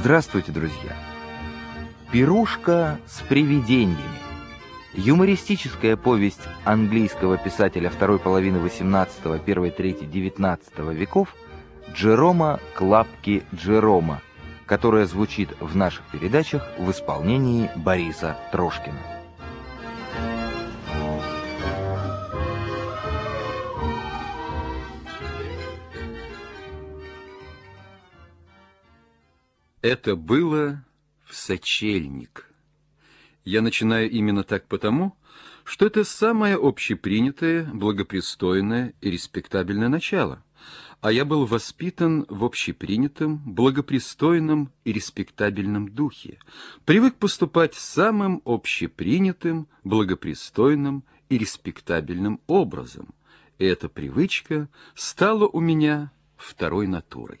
Здравствуйте, друзья! «Пирушка с привидениями» Юмористическая повесть английского писателя второй половины XVIII, первой трети XIX веков Джерома Клапки Джерома, которая звучит в наших передачах в исполнении Бориса Трошкина. Это было в сочельник. Я начинаю именно так потому, что это самое общепринятое, благопристойное и респектабельное начало, а я был воспитан в общепринятом, благопристойном и респектабельном духе, привык поступать самым общепринятым, благопристойным и респектабельным образом, и эта привычка стала у меня второй натурой.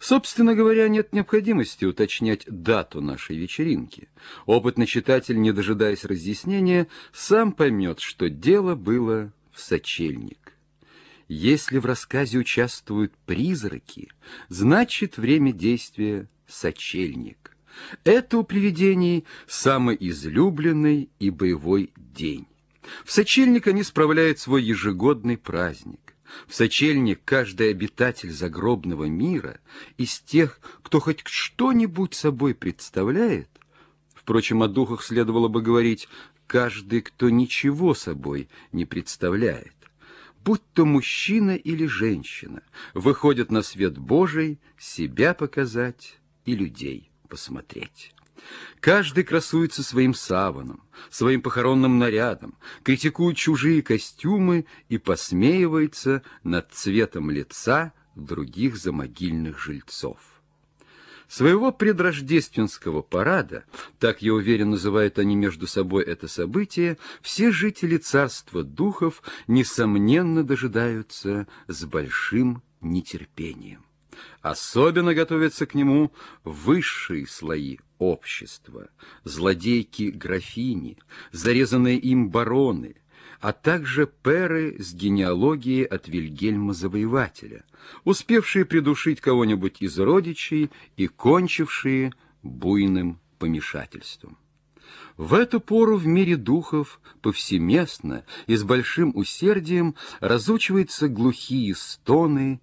Собственно говоря, нет необходимости уточнять дату нашей вечеринки. Опытный читатель, не дожидаясь разъяснения, сам поймет, что дело было в сочельник. Если в рассказе участвуют призраки, значит время действия — сочельник. Это у привидений самый излюбленный и боевой день. В сочельник они справляют свой ежегодный праздник. В сочельник каждый обитатель загробного мира из тех, кто хоть что-нибудь собой представляет, впрочем, о духах следовало бы говорить каждый, кто ничего собой не представляет, будь то мужчина или женщина, выходит на свет Божий себя показать и людей посмотреть. Каждый красуется своим саваном, своим похоронным нарядом, критикует чужие костюмы и посмеивается над цветом лица других замогильных жильцов. Своего предрождественского парада, так я уверен называют они между собой это событие, все жители царства духов, несомненно, дожидаются с большим нетерпением. Особенно готовятся к нему высшие слои общества, злодейки-графини, зарезанные им бароны, а также перы с генеалогией от Вильгельма Завоевателя, успевшие придушить кого-нибудь из родичей и кончившие буйным помешательством. В эту пору в мире духов повсеместно и с большим усердием разучиваются глухие стоны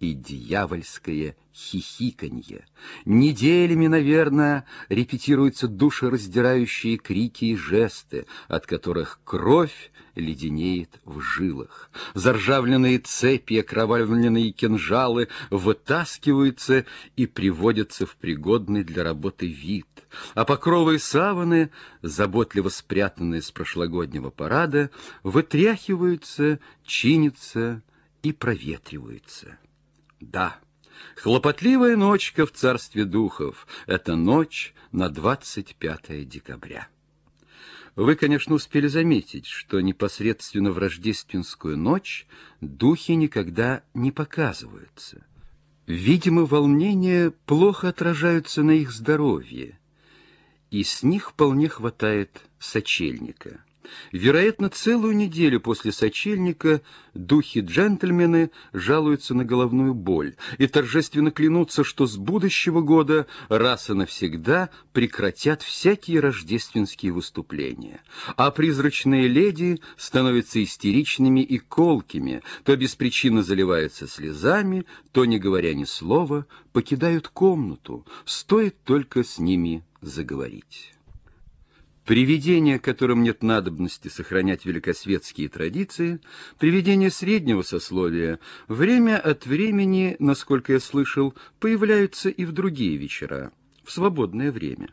и дьявольское хихиканье. Неделями, наверное, репетируются душераздирающие крики и жесты, от которых кровь леденеет в жилах. Заржавленные цепи, окровавленные кинжалы вытаскиваются и приводятся в пригодный для работы вид, а покровы и саваны, заботливо спрятанные с прошлогоднего парада, вытряхиваются, чинятся и проветриваются. Да, хлопотливая ночка в царстве духов — это ночь на 25 декабря. Вы, конечно, успели заметить, что непосредственно в рождественскую ночь духи никогда не показываются. Видимо, волнения плохо отражаются на их здоровье, и с них вполне хватает сочельника. Вероятно, целую неделю после сочельника духи-джентльмены жалуются на головную боль и торжественно клянутся, что с будущего года раз и навсегда прекратят всякие рождественские выступления. А призрачные леди становятся истеричными и колкими, то без причины заливаются слезами, то, не говоря ни слова, покидают комнату, стоит только с ними заговорить. Привидения, которым нет надобности сохранять великосветские традиции, привидения среднего сословия, время от времени, насколько я слышал, появляются и в другие вечера, в свободное время.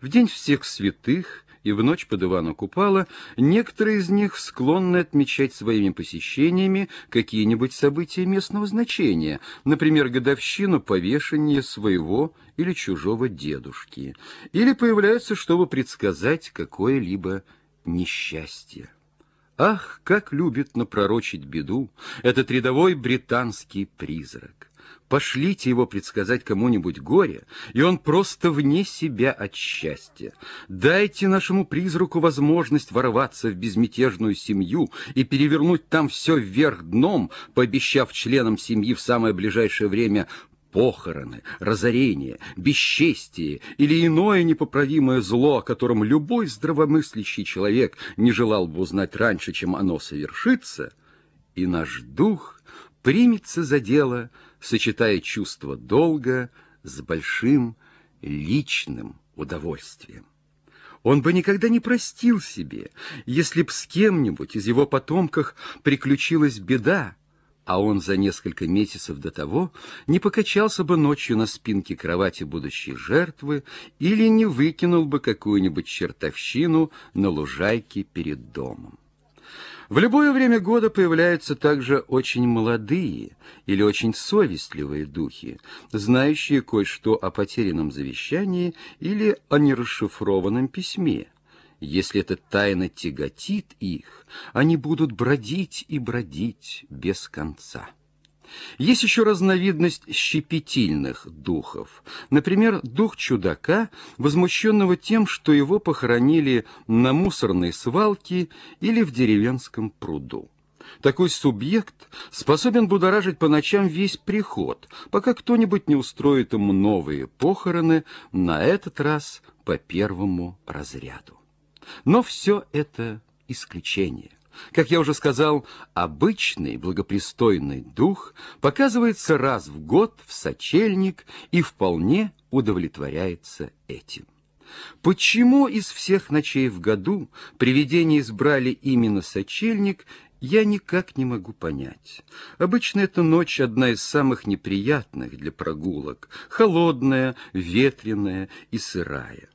В день всех святых и в ночь под Ивана Купала некоторые из них склонны отмечать своими посещениями какие-нибудь события местного значения, например, годовщину повешения своего или чужого дедушки, или появляются, чтобы предсказать какое-либо несчастье. Ах, как любит напророчить беду этот рядовой британский призрак! Пошлите его предсказать кому-нибудь горе, и он просто вне себя от счастья. Дайте нашему призраку возможность ворваться в безмятежную семью и перевернуть там все вверх дном, пообещав членам семьи в самое ближайшее время похороны, разорение, бесчестие или иное непоправимое зло, о котором любой здравомыслящий человек не желал бы узнать раньше, чем оно совершится, и наш дух примется за дело, сочетая чувство долга с большим личным удовольствием. Он бы никогда не простил себе, если б с кем-нибудь из его потомков приключилась беда, а он за несколько месяцев до того не покачался бы ночью на спинке кровати будущей жертвы или не выкинул бы какую-нибудь чертовщину на лужайке перед домом. В любое время года появляются также очень молодые или очень совестливые духи, знающие кое-что о потерянном завещании или о нерасшифрованном письме. Если эта тайна тяготит их, они будут бродить и бродить без конца. Есть еще разновидность щепетильных духов. Например, дух чудака, возмущенного тем, что его похоронили на мусорной свалке или в деревенском пруду. Такой субъект способен будоражить по ночам весь приход, пока кто-нибудь не устроит ему новые похороны, на этот раз по первому разряду. Но все это исключение. Как я уже сказал, обычный благопристойный дух показывается раз в год в сочельник и вполне удовлетворяется этим. Почему из всех ночей в году привидения избрали именно сочельник, я никак не могу понять. Обычно эта ночь одна из самых неприятных для прогулок, холодная, ветреная и сырая.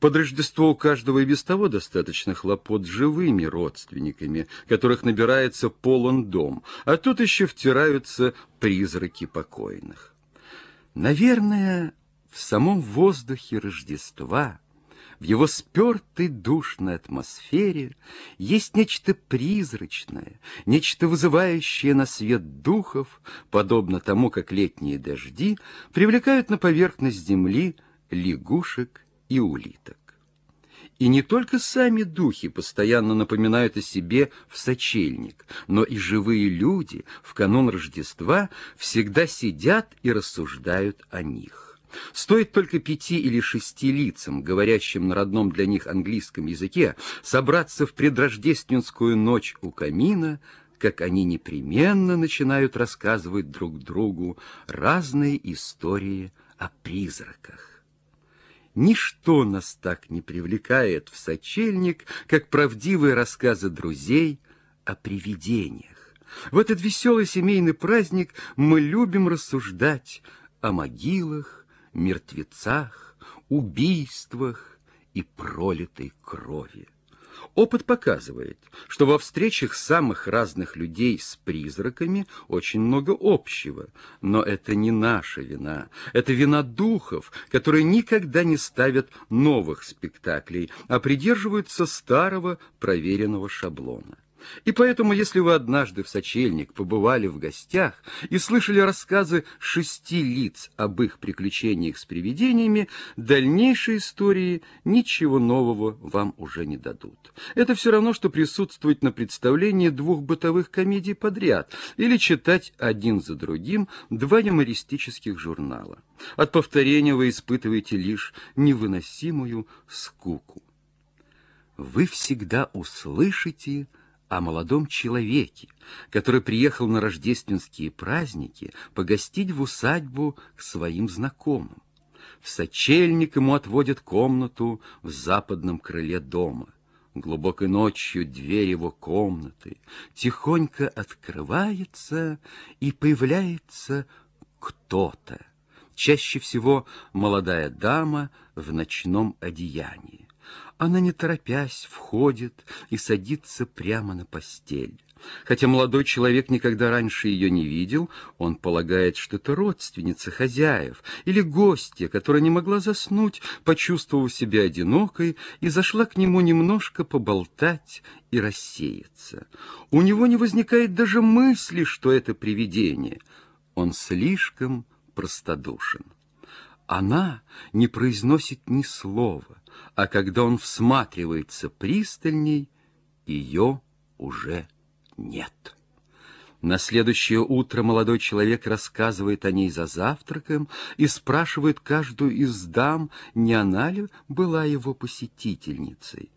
Под Рождество у каждого и без того достаточно хлопот живыми родственниками, которых набирается полон дом, а тут еще втираются призраки покойных. Наверное, в самом воздухе Рождества, в его спертой душной атмосфере есть нечто призрачное, нечто вызывающее на свет духов, подобно тому, как летние дожди привлекают на поверхность земли лягушек и улиток. И не только сами духи постоянно напоминают о себе в сочельник, но и живые люди в канун Рождества всегда сидят и рассуждают о них. Стоит только пяти или шести лицам, говорящим на родном для них английском языке, собраться в предрождественскую ночь у камина, как они непременно начинают рассказывать друг другу разные истории о призраках. Ничто нас так не привлекает в сочельник, как правдивые рассказы друзей о привидениях. В этот веселый семейный праздник мы любим рассуждать о могилах, мертвецах, убийствах и пролитой крови. Опыт показывает, что во встречах самых разных людей с призраками очень много общего, но это не наша вина, это вина духов, которые никогда не ставят новых спектаклей, а придерживаются старого проверенного шаблона. И поэтому, если вы однажды в сочельник побывали в гостях и слышали рассказы шести лиц об их приключениях с привидениями, дальнейшие истории ничего нового вам уже не дадут. Это все равно, что присутствовать на представлении двух бытовых комедий подряд или читать один за другим два юмористических журнала. От повторения вы испытываете лишь невыносимую скуку. Вы всегда услышите о молодом человеке, который приехал на рождественские праздники погостить в усадьбу к своим знакомым. В сочельник ему отводят комнату в западном крыле дома. Глубокой ночью дверь его комнаты тихонько открывается, и появляется кто-то, чаще всего молодая дама в ночном одеянии. Она, не торопясь, входит и садится прямо на постель. Хотя молодой человек никогда раньше ее не видел, он полагает, что это родственница хозяев или гостья, которая не могла заснуть, почувствовав себя одинокой, и зашла к нему немножко поболтать и рассеяться. У него не возникает даже мысли, что это привидение. Он слишком простодушен. Она не произносит ни слова, а когда он всматривается пристальней, ее уже нет. На следующее утро молодой человек рассказывает о ней за завтраком и спрашивает каждую из дам, не она ли была его посетительницей.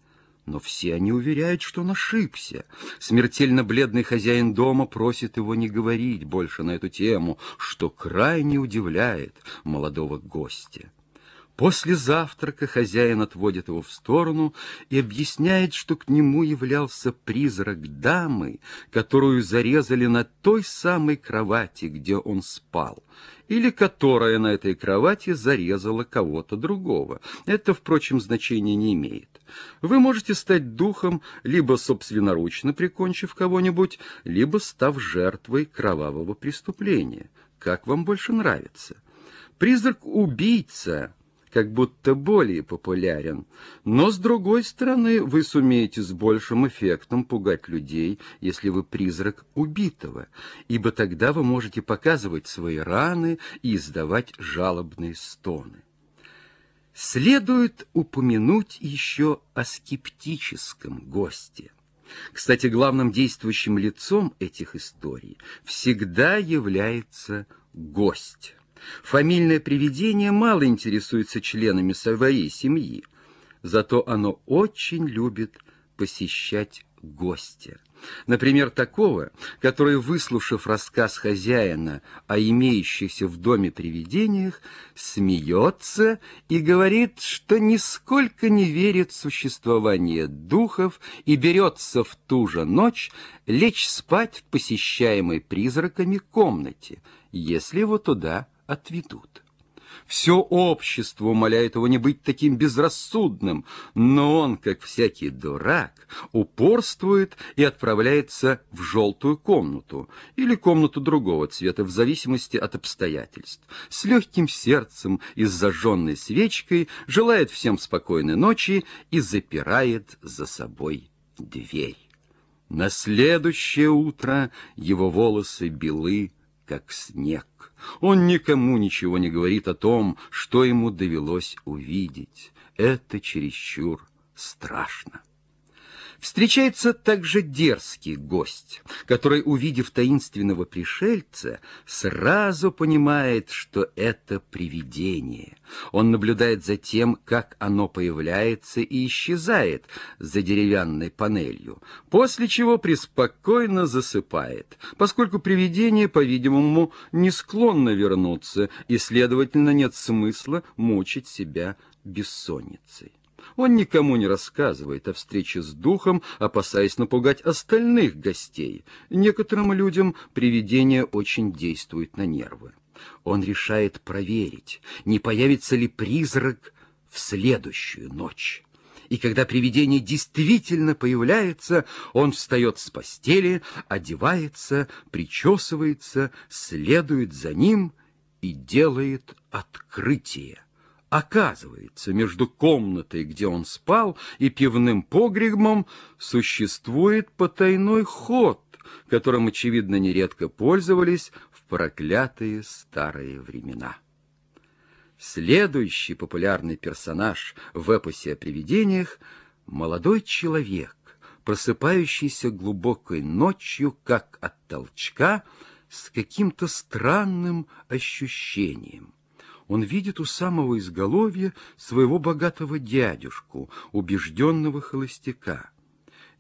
Но все они уверяют, что он ошибся. Смертельно бледный хозяин дома просит его не говорить больше на эту тему, что крайне удивляет молодого гостя. После завтрака хозяин отводит его в сторону и объясняет, что к нему являлся призрак дамы, которую зарезали на той самой кровати, где он спал, или которая на этой кровати зарезала кого-то другого. Это, впрочем, значения не имеет. Вы можете стать духом, либо собственноручно прикончив кого-нибудь, либо став жертвой кровавого преступления. Как вам больше нравится? Призрак-убийца как будто более популярен. Но, с другой стороны, вы сумеете с большим эффектом пугать людей, если вы призрак убитого, ибо тогда вы можете показывать свои раны и издавать жалобные стоны. Следует упомянуть еще о скептическом госте. Кстати, главным действующим лицом этих историй всегда является гость. Фамильное привидение мало интересуется членами своей семьи, зато оно очень любит посещать гостя. Например, такого, который, выслушав рассказ хозяина о имеющихся в доме привидениях, смеется и говорит, что нисколько не верит в существование духов и берется в ту же ночь лечь спать в посещаемой призраками комнате, если его туда отведут. Все общество умоляет его не быть таким безрассудным, но он, как всякий дурак, упорствует и отправляется в желтую комнату или комнату другого цвета, в зависимости от обстоятельств. С легким сердцем и с зажженной свечкой желает всем спокойной ночи и запирает за собой дверь. На следующее утро его волосы белы, как снег. Он никому ничего не говорит о том, что ему довелось увидеть. Это чересчур страшно. Встречается также дерзкий гость, который, увидев таинственного пришельца, сразу понимает, что это привидение. Он наблюдает за тем, как оно появляется и исчезает за деревянной панелью, после чего преспокойно засыпает, поскольку привидение, по-видимому, не склонно вернуться, и, следовательно, нет смысла мучить себя бессонницей. Он никому не рассказывает о встрече с духом, опасаясь напугать остальных гостей. Некоторым людям привидение очень действует на нервы. Он решает проверить, не появится ли призрак в следующую ночь. И когда привидение действительно появляется, он встает с постели, одевается, причесывается, следует за ним и делает открытие. Оказывается, между комнатой, где он спал, и пивным погребом существует потайной ход, которым, очевидно, нередко пользовались в проклятые старые времена. Следующий популярный персонаж в эпосе о привидениях — молодой человек, просыпающийся глубокой ночью, как от толчка, с каким-то странным ощущением — он видит у самого изголовья своего богатого дядюшку, убежденного холостяка.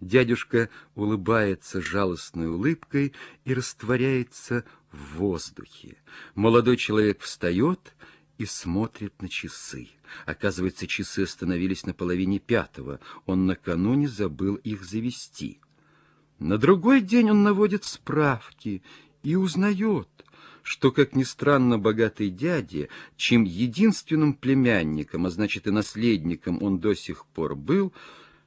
Дядюшка улыбается жалостной улыбкой и растворяется в воздухе. Молодой человек встает и смотрит на часы. Оказывается, часы остановились на половине пятого. Он накануне забыл их завести. На другой день он наводит справки и узнает, что, как ни странно, богатый дядя, чем единственным племянником, а значит и наследником он до сих пор был,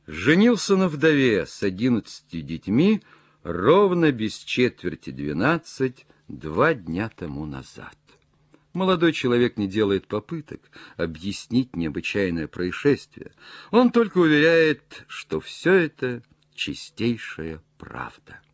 женился на вдове с одиннадцатью детьми ровно без четверти двенадцать два дня тому назад. Молодой человек не делает попыток объяснить необычайное происшествие. Он только уверяет, что все это чистейшая правда.